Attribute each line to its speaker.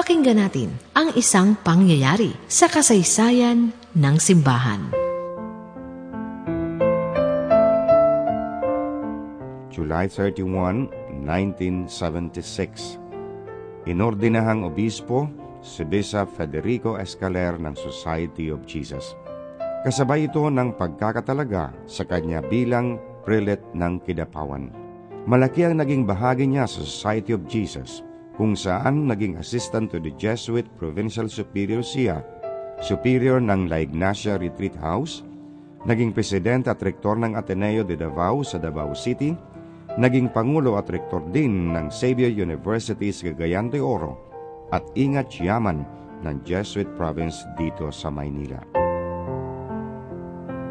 Speaker 1: Pakinggan natin ang isang pangyayari sa kasaysayan ng simbahan.
Speaker 2: July 31, 1976 Inordinahang obispo si Bishop Federico Escaler ng Society of Jesus. Kasabay ito ng pagkakatalaga sa kanya bilang prelate ng Kidapawan. Malaki ang naging bahagi niya sa Society of Jesus, kung saan naging assistant to the Jesuit Provincial Superior siya, superior ng La Ignacia Retreat House, naging presidente at rektor ng Ateneo de Davao sa Davao City, naging pangulo at rektor din ng Xavier University sa Cagayan de Oro at ingat yaman ng Jesuit province dito sa Maynila.